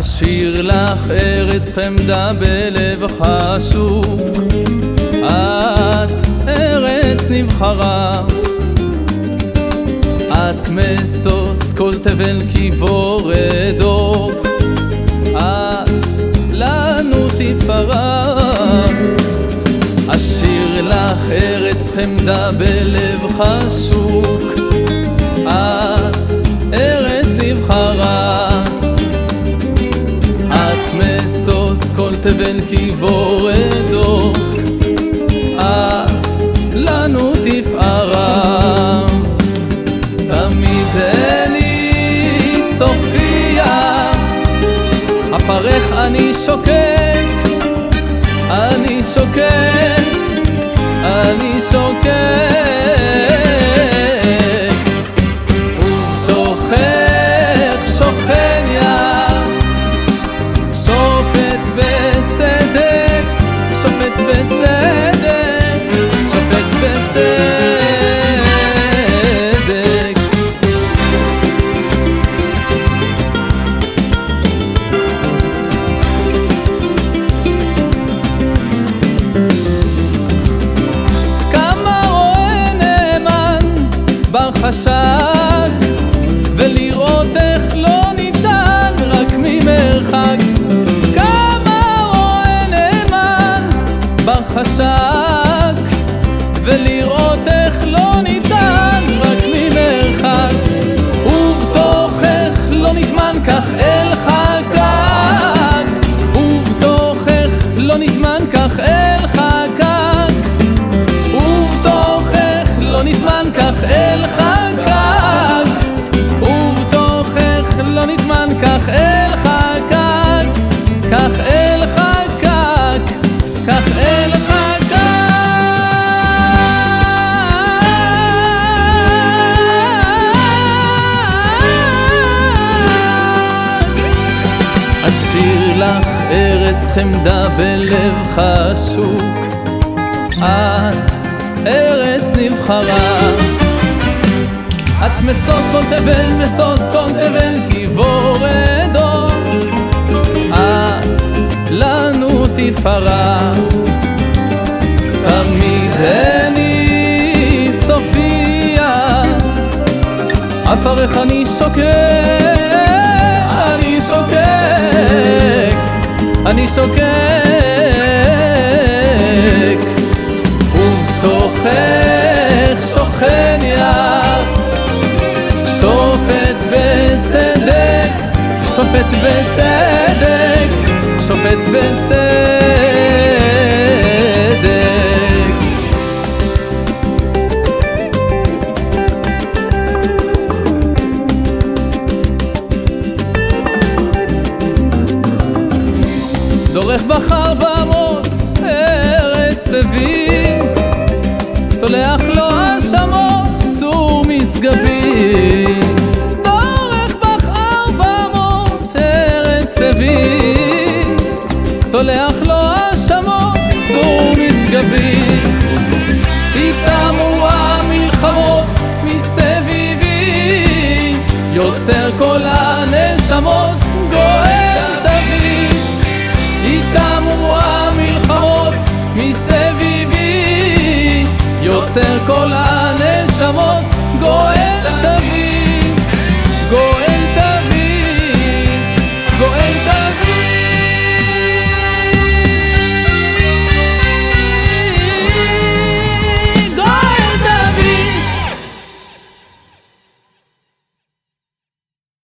אשיר לך ארץ חמדה בלב חשוק את ארץ נבחרה. את משוש כל תבל כיבורד אור את לנו תפארה אשיר לך ארץ חמדה בלב חשוק את ארץ נבחרה כל תבל כיבורד אור את לנו תפארה. תמיד עיני צופיה. עפרך אני שוקק. אני שוקק. אני שוקק passar. Valeu לך ארץ חמדה בלב חשוק. את ארץ נבחרה. את משוש כל תבל, משוש כל תבל, כיבורד אור את לנו תפארה. תמיד עיני צופיה עפרך אני שוקק, אני שוקק ובתוכך שוכן יא שופט בצדק, שופט בצדק, שופט בצדק יוצר כל הנשמות גואל תביא תמו המלחמות מסביבי. יוצר כל הנשמות גואל תביא